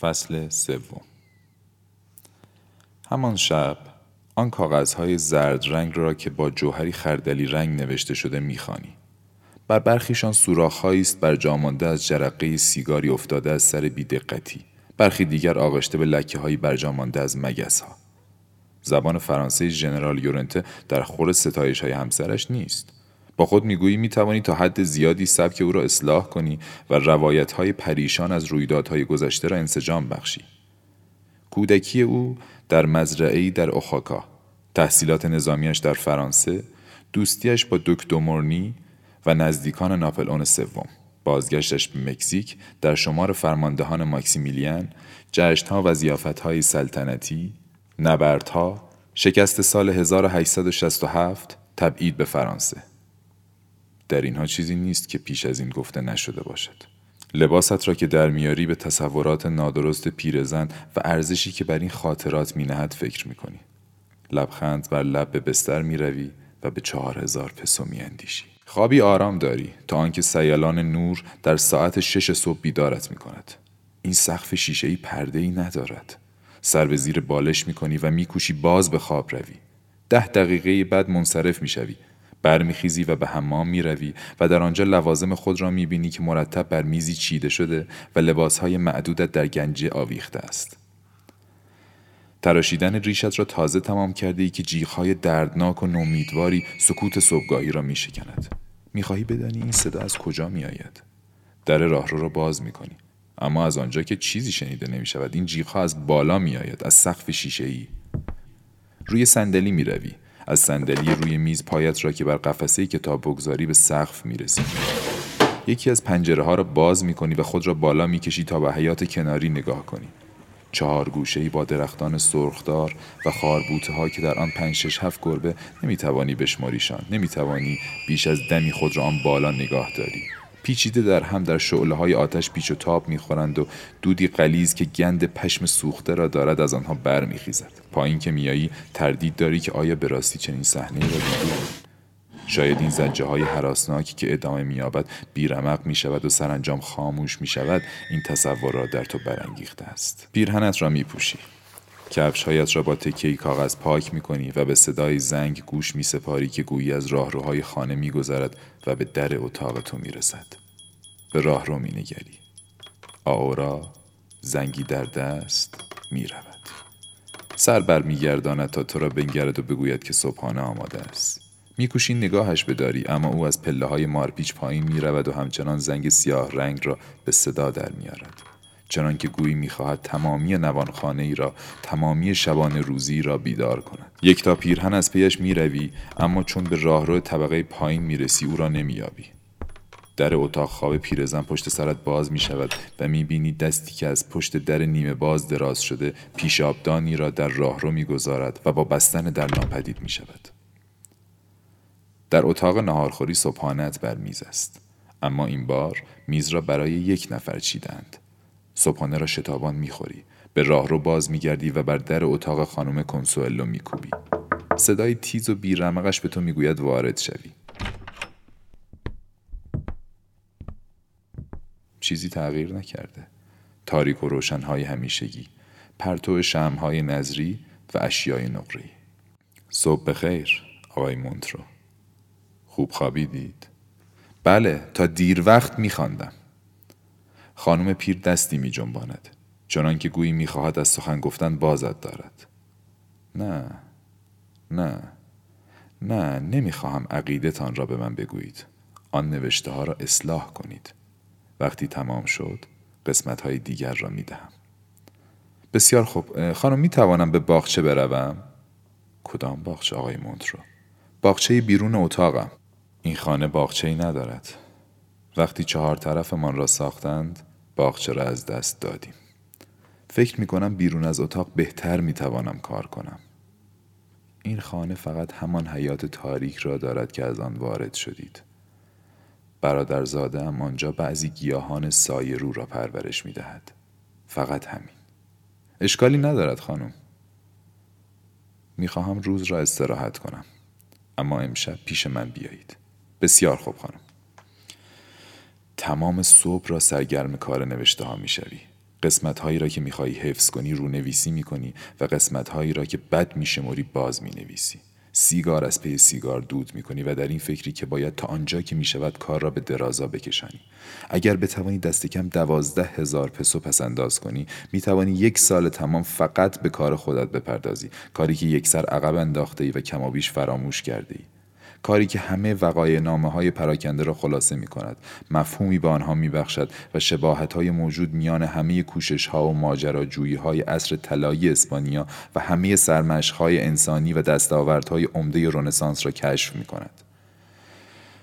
فصل سوم. همان شب آن کاغذهای زرد رنگ را که با جوهری خردلی رنگ نوشته شده می‌خوانی. بر برخیشان سوراخهایی است بر جامانده از جرقه سیگاری افتاده از سر بیدقتی. برخی دیگر آغشته به لکه هایی برجامانده از مگس ها زبان فرانسه ژنرال یورنته در خور ستایش های همسرش نیست. با خود می‌گویی می‌توانی تا حد زیادی سبک او را اصلاح کنی و روایت های پریشان از رویدادهای گذشته را انسجام بخشی. کودکی او در مزرعه‌ای در اوخاکا تحصیلات نظامیش در فرانسه دوستیش با دک دومورنی و نزدیکان ناپلئون سوم. بازگشتش به مکزیک در شمار فرماندهان ماکسیمیلیان جشنها و زیافتهای سلطنتی نبردها شکست سال 1867 تبعید به فرانسه. در اینها چیزی نیست که پیش از این گفته نشده باشد لباست را که در میاری به تصورات نادرست پیرزن و ارزشی که بر این خاطرات می نهد فکر می کنی. لبخند بر لب به بستر می روی و به چهار هزار پسو می اندیشی. خوابی آرام داری تا آنکه سیلان نور در ساعت شش صبح بیدارت می کند. این سقف شیشه ای پرده ای ندارد. سر به زیر بالش می کنی و می کوشی باز به خواب روی. ده دقیقه بعد منصرف می شوی برمیخیزی و به حمام می‌روی و در آنجا لوازم خود را می‌بینی که مرتب بر میزی چیده شده و لباسهای معدودت در گنجه آویخته است. تراشیدن ریشت را تازه تمام کرده ای که جیغهای دردناک و نومیدواری سکوت صبحگاهی را میشکند. می‌خواهی بدانی این صدا از کجا میآید؟ در راهرو را باز می‌کنی. اما از آنجا که چیزی شنیده نمی شود این جیغها از بالا می آید از سقف شیشه ای روی صندلی می روی از صندلی روی میز پایت را که بر قفسه کتاب بگذاری به سقف می‌رسی. یکی از پنجره ها را باز می کنی و خود را بالا می کشی تا به حیات کناری نگاه کنی. چهار گوشه با درختان سرخدار و خاربوته ها که در آن پنج شش هفت گربه نمی توانی بشماریشان نمی توانی بیش از دمی خود را آن بالا نگاه داری. پیچیده در هم در شعله های آتش پیچ و تاب می‌خورند و دودی قلیز که گند پشم سوخته را دارد از آنها برمیخیزد. پایین که میایی تردید داری که آیا به راستی چنین صحنه را دیدی؟ شاید این زجه های حراسناکی که ادامه مییابد بیرمق می شود و سرانجام خاموش می شود این تصور را در تو برانگیخته است. پیرهنت را می پوشی کفشهایت را با تکیه کاغذ پاک می کنی و به صدای زنگ گوش می سپاری که گویی از راهروهای خانه می گذرد و به در اتاق تو می رسد. به راهرو می نگری. آورا زنگی در دست می رود. سر بر می گرداند تا تو را بنگرد و بگوید که صبحانه آماده است. میکوشی نگاهش بداری اما او از پله های مارپیچ پایین می رود و همچنان زنگ سیاه رنگ را به صدا در میآرد. چنانکه گویی می‌خواهد تمامی نوانخانه ای را تمامی شبان روزی را بیدار کند یک تا پیرهن از پیش می‌روی اما چون به راهرو طبقه پایین می‌رسی او را نمییابی در اتاق خواب پیرزن پشت سرت باز می شود و می بینی دستی که از پشت در نیمه باز دراز شده پیشابدانی را در راهرو می گذارد و با بستن در ناپدید می شود. در اتاق نهارخوری صبحانت بر میز است. اما این بار میز را برای یک نفر چیدند. صبحانه را شتابان می‌خوری به راه رو باز میگردی و بر در اتاق خانم کنسوئلو میکوبی صدای تیز و بیرمقش به تو می‌گوید وارد شوی چیزی تغییر نکرده. تاریک و روشنهای همیشگی پرتو شمهای نظری و اشیای نقری. صبح بخیر آقای مونترو. خوب خوابیدید؟ بله تا دیر وقت میخواندم. خانم پیر دستی می جنباند چنان که گویی می‌خواهد از سخن گفتن بازت دارد. نه نه نه نمی‌خواهم عقیدتان را به من بگویید. آن نوشته ها را اصلاح کنید. وقتی تمام شد قسمت های دیگر را می دهم بسیار خوب. خانم می توانم به باغچه بروم؟ کدام باغچه آقای مونترو؟ باغچه بیرون اتاقم. این خانه باغچه ای ندارد. وقتی چهار طرفمان را ساختند باغچه را از دست دادیم. فکر می کنم بیرون از اتاق بهتر می توانم کار کنم. این خانه فقط همان حیات تاریک را دارد که از آن وارد شدید. برادرزاده هم آنجا بعضی گیاهان سایه رو را پرورش می دهد. فقط همین. اشکالی ندارد خانم. می‌خواهم روز را استراحت کنم. اما امشب پیش من بیایید. بسیار خوب خانم. تمام صبح را سرگرم کار نوشته ها می شوی. قسمت هایی را که می‌خواهی حفظ کنی رونویسی می‌کنی و قسمت هایی را که بد میشمری باز می‌نویسی سیگار از پی سیگار دود می‌کنی و در این فکری که باید تا آنجا که می‌شود کار را به درازا بکشانی. اگر بتوانی دست کم دوازده هزار پسو پس انداز کنی می‌توانی یک سال تمام فقط به کار خودت بپردازی. کاری که یک سر عقب انداخته ای و کمابیش فراموش کرده ای کاری که همه وقای نامه های پراکنده را خلاصه می کند مفهومی به آنها می بخشد و شباهت های موجود میان همه کوشش ها و ماجراجویی های عصر طلایی اسپانیا و همه سرمشق های انسانی و دستاوردهای عمده رنسانس را کشف می کند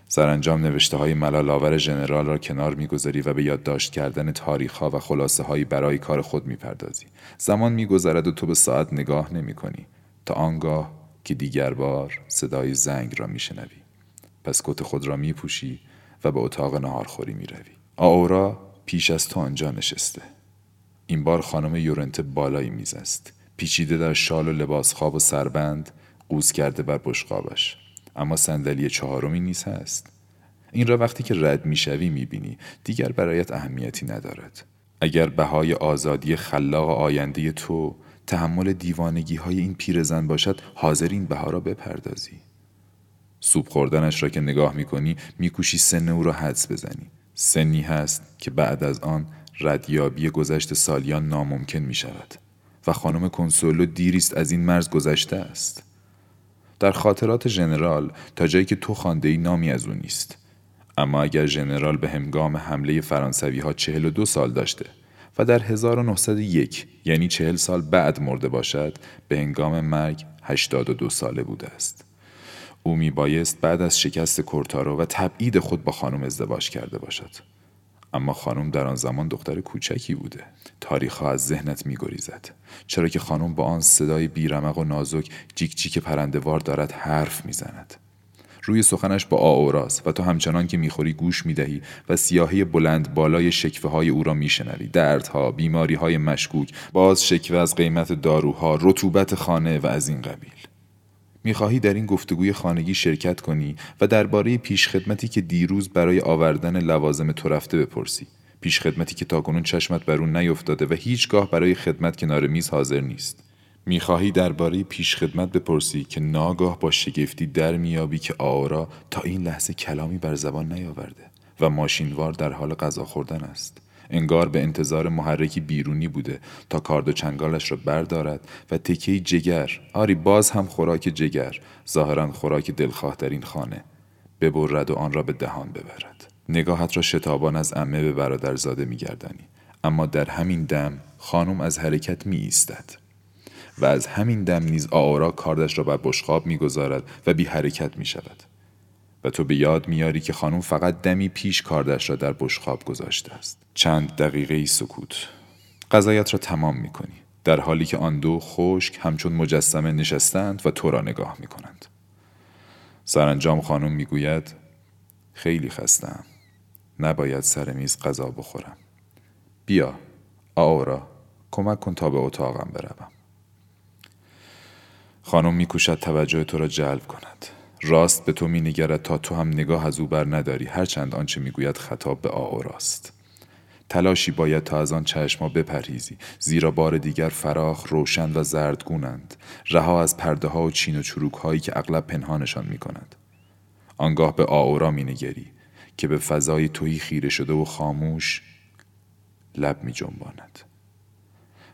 سرانجام نوشته های ملالاور ژنرال را کنار می‌گذاری و به یادداشت کردن تاریخ ها و خلاصه هایی برای کار خود می‌پردازی. زمان میگذرد و تو به ساعت نگاه نمی کنی تا آنگاه که دیگر بار صدای زنگ را میشنوی. پس کت خود را میپوشی و به اتاق نهارخوری می‌روی. آورا پیش از تو آنجا نشسته. این بار خانم یورنت بالای میز است پیچیده در شال و لباس خواب و سربند قوز کرده بر بشقابش. اما صندلی چهارمی نیز هست. این را وقتی که رد می‌شوی می‌بینی. دیگر برایت اهمیتی ندارد. اگر بهای آزادی خلاق آینده تو تحمل دیوانگی های این پیرزن باشد حاضر این بها را بپردازی. سوپ خوردنش را که نگاه می‌کنی میکوشی سن او را حدس بزنی. سنی هست که بعد از آن ردیابی گذشت سالیان ناممکن می شود و خانم کنسولو دیریست از این مرز گذشته است. در خاطرات ژنرال تا جایی که تو خانده ای نامی از او نیست. اما اگر ژنرال به هنگام حمله فرانسوی ها چهل و دو سال داشته و در 1901 یعنی چهل سال بعد مرده باشد به هنگام مرگ 82 ساله بوده است. او می بایست بعد از شکست کورتارو و تبعید خود با خانم ازدواج کرده باشد. اما خانم در آن زمان دختر کوچکی بوده. تاریخ ها از ذهنت می گریزد. چرا که خانم با آن صدای بیرمق و نازک جیک جیک پرندوار دارد حرف می‌زند. روی سخنش با آوراست و تو همچنان که می‌خوری گوش می‌دهی و سیاهی بلند بالای شکفه های او را میشنوی. دردها بیماری های مشکوک باز شکوه از قیمت داروها رطوبت خانه و از این قبیل. می‌خواهی در این گفتگوی خانگی شرکت کنی و درباره پیشخدمتی که دیروز برای آوردن لوازم تو رفته بپرسی. پیشخدمتی که تاکنون چشمت بر او نیفتاده و هیچگاه برای خدمت کنار میز حاضر نیست. می‌خواهی درباره پیشخدمت بپرسی که ناگاه با شگفتی در میابی که آورا تا این لحظه کلامی بر زبان نیاورده و ماشینوار در حال غذا خوردن است. انگار به انتظار محرکی بیرونی بوده تا کارد و چنگالش را بردارد و تکه جگر آری باز هم خوراک جگر ظاهرا خوراک دلخواه در این خانه ببرد و آن را به دهان ببرد. نگاهت را شتابان از امه به برادرزاده میگردانی. اما در همین دم خانم از حرکت می ایستد و از همین دم نیز آورا کاردش را بر بشقاب می‌گذارد و بی حرکت می شود. و تو به یاد میاری که خانم فقط دمی پیش کاردش را در بشقاب گذاشته است. چند دقیقه ای سکوت. غذایت را تمام می کنی. در حالی که آن دو خشک همچون مجسمه نشستند و تو را نگاه می کنند. سرانجام خانم می‌گوید خیلی خستم. نباید سر میز غذا بخورم. بیا آورا کمک کن تا به اتاقم بروم. خانم میکوشد توجه تو را جلب کند راست به تو مینگرد تا تو هم نگاه از او بر نداری هرچند آنچه می‌گوید خطاب به راست تلاشی باید تا از آن چشما بپرهیزی زیرا بار دیگر فراخ روشن و زردگونند رها از پرده ها و چین و چروک هایی که اغلب پنهانشان می کند. آنگاه به آورا می نگری که به فضای تویی خیره شده و خاموش لب می جنباند.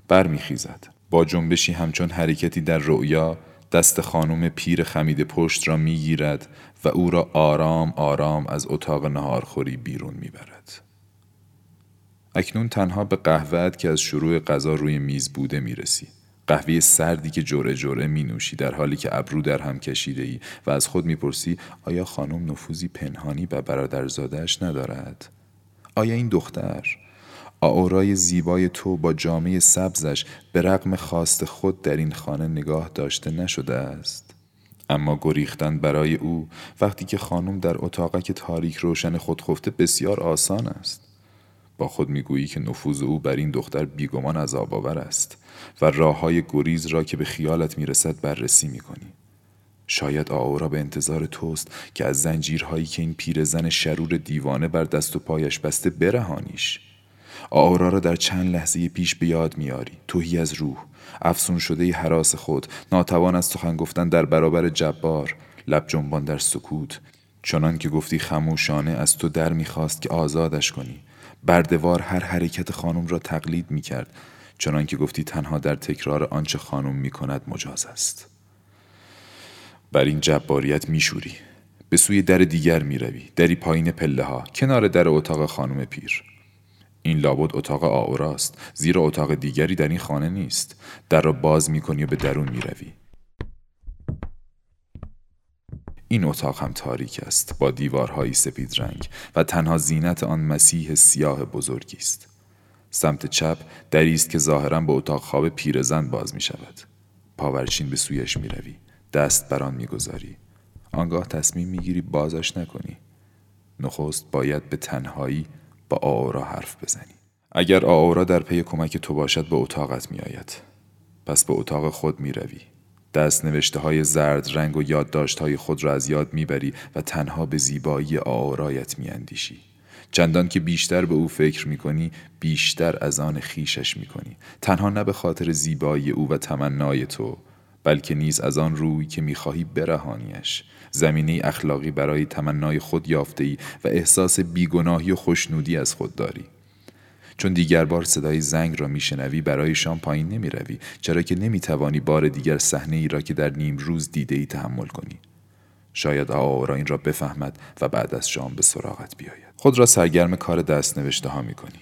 بر می خیزد. با جنبشی همچون حرکتی در رؤیا دست خانم پیر خمید پشت را می‌گیرد و او را آرام آرام از اتاق نهارخوری بیرون می‌برد. اکنون تنها به قهوهت که از شروع غذا روی میز بوده می‌رسی. قهوه سردی که جوره جوره می نوشی در حالی که ابرو در هم کشیده ای و از خود می‌پرسی آیا خانم نفوذی پنهانی به برادرزادهش ندارد؟ آیا این دختر آورای زیبای تو با جامعه سبزش به رغم خواست خود در این خانه نگاه داشته نشده است. اما گریختن برای او وقتی که خانم در اتاقک تاریک روشن خود خفته بسیار آسان است. با خود می‌گویی که نفوذ او بر این دختر بیگمان از آباور است و راه های گریز را که به خیالت می‌رسد بررسی می‌کنی. شاید آورا به انتظار توست که از زنجیرهایی که این پیرزن شرور دیوانه بر دست و پایش بسته برهانیش. آورا را در چند لحظه پیش به یاد میاری. توهی از روح. افسون شده حراس خود. ناتوان از سخن گفتن در برابر جبار. لب جنبان در سکوت. چنان که گفتی خموشانه از تو در می‌خواست که آزادش کنی. بردوار هر حرکت خانم را تقلید می‌کرد. چنان که گفتی تنها در تکرار آنچه خانم می‌کند مجاز است. بر این جباریت میشوری. به سوی در دیگر می‌روی. دری پایین پله ها کنار در اتاق خانم پیر. این لابد اتاق آوراست زیرا اتاق دیگری در این خانه نیست. در را باز می‌کنی و به درون می‌روی. این اتاق هم تاریک است با دیوارهایی سپید رنگ و تنها زینت آن مسیح سیاه بزرگی است. سمت چپ دری است که ظاهرا به اتاق خواب پیرزن باز می شود پاورچین به سویش می روی دست بر آن می‌گذاری. آنگاه تصمیم می‌گیری بازش نکنی. نخست باید به تنهایی با آورا حرف بزنی. اگر آورا در پی کمک تو باشد به اتاقت میآید پس به اتاق خود می‌روی دست نوشته های زرد رنگ و یادداشت های خود را از یاد می‌بری و تنها به زیبایی آورایت میاندیشی چندان که بیشتر به او فکر می‌کنی بیشتر از آن خیشش می‌کنی تنها نه به خاطر زیبایی او و تمنای تو بلکه نیز از آن روی که می‌خواهی برهانیش. زمینه اخلاقی برای تمنای خود یافته ای و احساس بیگناهی و خوشنودی از خود داری. چون دیگر بار صدای زنگ را میشنوی برای شام پایین نمی روی چرا که نمی توانی بار دیگر صحنه ای را که در نیم روز دیده ای تحمل کنی. شاید آورا این را بفهمد و بعد از شام به سراغت بیاید. خود را سرگرم کار دست نوشته ها می کنی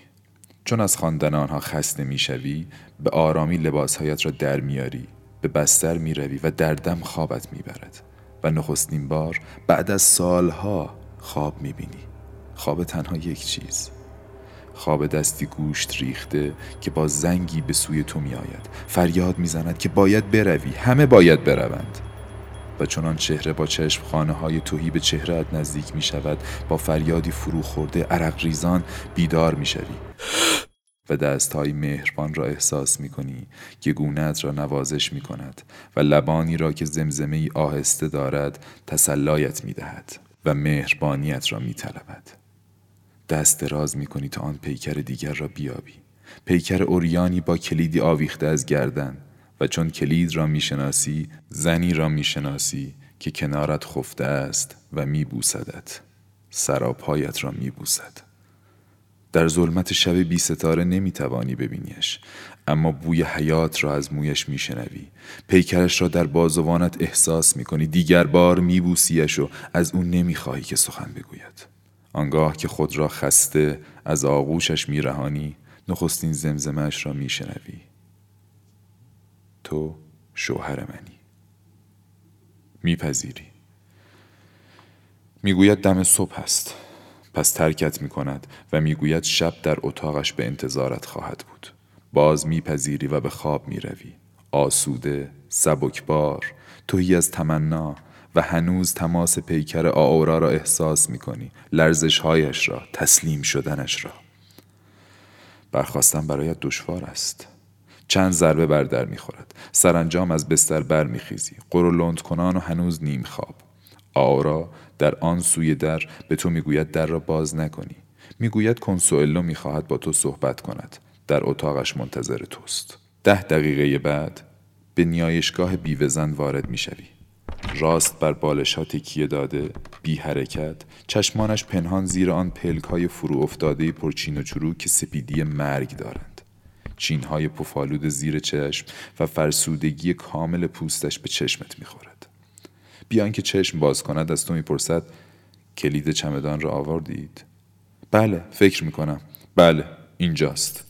چون از خواندن آنها خسته می‌شوی به آرامی لباسهایت را در میاری. به بستر می روی و در دم خوابت می برد و نخستین بار بعد از سالها خواب می بینی خواب تنها یک چیز. خواب دستی گوشت ریخته که با زنگی به سوی تو می آید فریاد می زند که باید بروی. همه باید بروند. و چنان چهره با چشم خانه های توهی به چهرهت نزدیک می شود با فریادی فرو خورده عرق ریزان بیدار می شوی و دستهای مهربان را احساس می کنی که گونت را نوازش می کند و لبانی را که زمزمه ای آهسته دارد تسلایت می دهد و مهربانیت را می طلبد. دست دراز می کنی تا آن پیکر دیگر را بیابی. پیکر اوریانی با کلیدی آویخته از گردن و چون کلید را می‌شناسی زنی را می‌شناسی که کنارت خفته است و میبوسدت. سراپایت را میبوسد. در ظلمت شب بی ستاره نمی توانی ببینیش اما بوی حیات را از مویش می شنوی پیکرش را در بازوانت احساس می کنی دیگر بار می بوسیش و از اون نمی خواهی که سخن بگوید. آنگاه که خود را خسته از آغوشش می رهانی نخستین زمزمش را می شنوی تو شوهر منی. میپذیری. می‌گوید دم صبح است پس ترکت می کند و می‌گوید شب در اتاقش به انتظارت خواهد بود. باز میپذیری و به خواب می روی آسوده سبکبار توهی از تمنا و هنوز تماس پیکر آورا را احساس می کنی لرزشهایش را تسلیم شدنش را. برخواستن برایت دشوار است. چند ضربه بر در می‌خورد. سرانجام از بستر بر میخیزی قرولند کنان و هنوز نیم خواب. آورا در آن سوی در به تو می‌گوید در را باز نکنی. می‌گوید کنسوئلو می‌خواهد با تو صحبت کند. در اتاقش منتظر توست. ده دقیقه بعد به نیایشگاه بیوزن وارد می‌شوی. راست بر بالش ها تکیه داده بی حرکت چشمانش پنهان زیر آن پلک های فرو افتاده پرچین و چرو که سپیدی مرگ دارند. چین های پفالود زیر چشم و فرسودگی کامل پوستش به چشمت می‌خورد. بیان که چشم باز کند از تو می‌پرسد کلید چمدان را آوردید؟ بله فکر می‌کنم. بله اینجاست.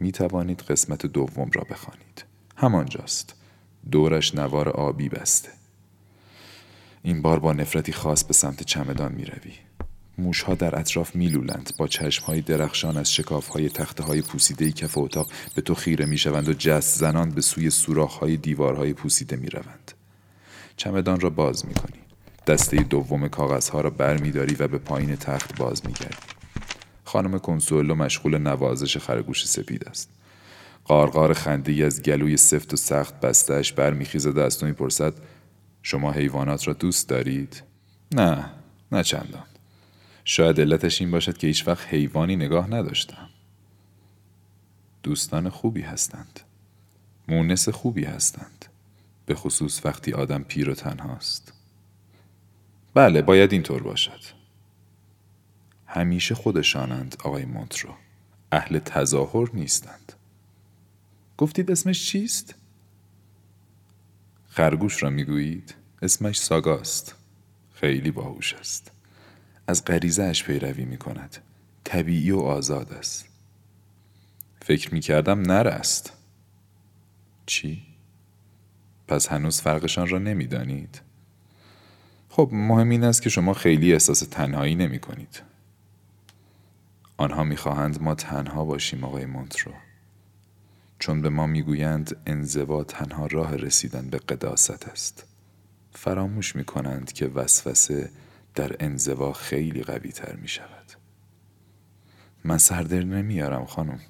می توانید قسمت دوم را بخوانید. همانجاست. دورش نوار آبی بسته. این بار با نفرتی خاص به سمت چمدان می روی موشها در اطراف میلولند. با چشمهای درخشان از شکافهای تخته های پوسیده کف اتاق به تو خیره می‌شوند و جست زنان به سوی سوراخهای دیوارهای پوسیده می‌روند. چمدان را باز می‌کنی. دسته دوم کاغذها را بر میداری و به پایین تخت باز میگردی. خانم کنسولو مشغول نوازش خرگوش سپید است. قارقار خنده از گلوی سفت و سخت بستهش برمیخیزد از تو می‌پرسد شما حیوانات را دوست دارید؟ نه نه چندان. شاید علتش این باشد که هیچ وقت حیوانی نگاه نداشتم. دوستان خوبی هستند. مونس خوبی هستند. به خصوص وقتی آدم پیر و تنهاست. بله باید اینطور باشد. همیشه خودشانند آقای مونترو. اهل تظاهر نیستند. گفتید اسمش چیست؟ خرگوش را می‌گویید؟ اسمش ساگاست. خیلی باهوش است. از غریزه اش پیروی می کند طبیعی و آزاد است. فکر می کردم نر است. چی؟ پس هنوز فرقشان را نمی‌دانید؟ خب مهم این است که شما خیلی احساس تنهایی نمی کنید. آنها می‌خواهند ما تنها باشیم آقای مونترو. چون به ما می‌گویند انزوا تنها راه رسیدن به قداست است. فراموش می کنند که وسوسه در انزوا خیلی قوی تر می شود من سردر نمیارم خانم.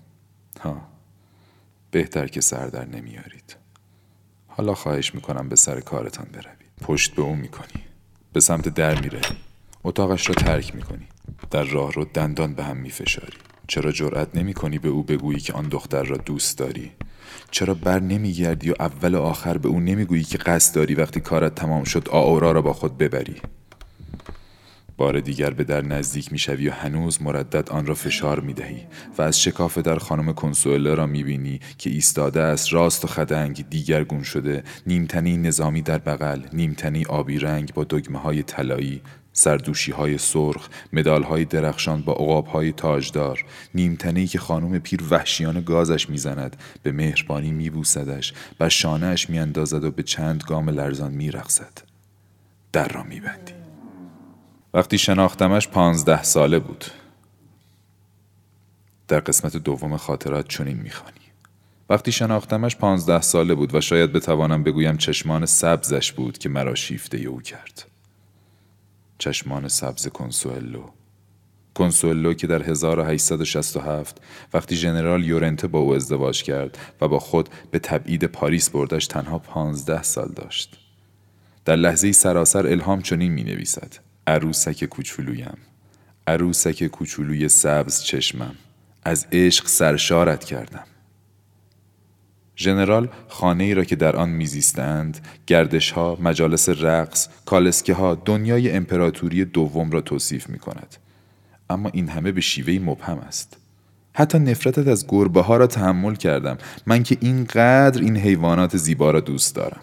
ها بهتر که سردر نمیارید حالا خواهش می‌کنم به سر کارتان بروید. پشت به او می‌کنی. به سمت در میره اتاقش را ترک می‌کنی. در راه رو دندان به هم میفشاری. چرا جرأت نمی کنی به او بگویی که آن دختر را دوست داری؟ چرا بر نمیگردی و اول و آخر به او نمی‌گویی که قصد داری وقتی کارت تمام شد آورا را با خود ببری؟ بار دیگر به در نزدیک می‌شوی و هنوز مردد آن را فشار می دهی و از شکاف در خانم کنسوله را می بینی که ایستاده است راست و خدنگ دیگرگون شده نیمتنی نظامی در بغل نیمتنی آبی رنگ با دگمه های طلایی سردوشی های سرخ، مدال های درخشان با عقاب های تاجدار، نیمتنهی که خانم پیر وحشیان گازش می‌زند، به مهربانی میبوسدش، و شانهش میاندازد و به چند گام لرزان میرقصد. در را میبندی. وقتی شناختمش پانزده ساله بود. در قسمت دوم خاطرات چنین می‌خوانی. وقتی شناختمش پانزده ساله بود و شاید بتوانم بگویم چشمان سبزش بود که مرا شیفته او کرد. چشمان سبز کنسوئلو کنسوئلو که در 1867 وقتی ژنرال یورنته با او ازدواج کرد و با خود به تبعید پاریس بردش تنها پانزده سال داشت در لحظه سراسر الهام چنین می نویسد عروسک کوچولویم. عروسک کوچولوی سبز چشمم. از عشق سرشارت کردم. ژنرال خانه ای را که در آن میزیستند گردش ها مجالس رقص کالسکه ها دنیای امپراتوری دوم را توصیف می کند اما این همه به شیوهی مبهم است. حتی نفرتت از گربه ها را تحمل کردم. من که اینقدر این حیوانات زیبا را دوست دارم.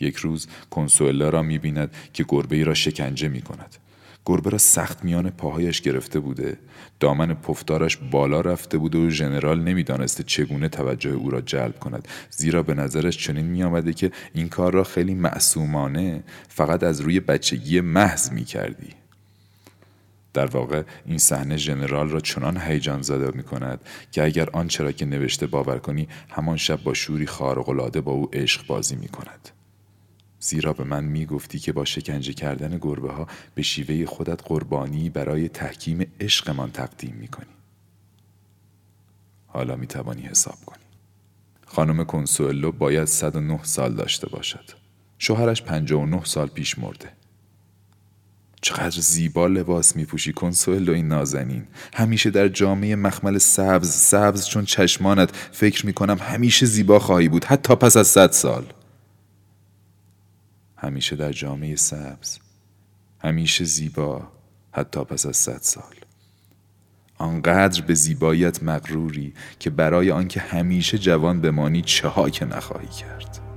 یک روز کنسولا را می بیند که گربه ای را شکنجه می کند گربه را سخت میان پاهایش گرفته بوده دامن پفتارش بالا رفته بوده و ژنرال نمی‌دانسته چگونه توجه او را جلب کند زیرا به نظرش چنین میآمده که این کار را خیلی معصومانه فقط از روی بچگی محض می کردی. در واقع این صحنه ژنرال را چنان هیجان زده می کند که اگر آنچه را که نوشته باور کنی همان شب با شوری خارق با او عشق بازی می کند. زیرا به من می گفتی که با شکنجه کردن گربه ها به شیوه خودت قربانی برای تحکیم عشقمان تقدیم می کنی. حالا می توانی حساب کنی. خانم کنسولو باید 109 سال داشته باشد. شوهرش 59 سال پیش مرده. چقدر زیبا لباس می پوشی کنسولو این نازنین همیشه در جامعه مخمل سبز سبز چون چشمانت فکر می کنم همیشه زیبا خواهی بود حتی پس از صد سال همیشه در جامعه سبز همیشه زیبا حتی پس از صد سال. آنقدر به زیباییت مغروری که برای آنکه همیشه جوان بمانی چه که نخواهی کرد.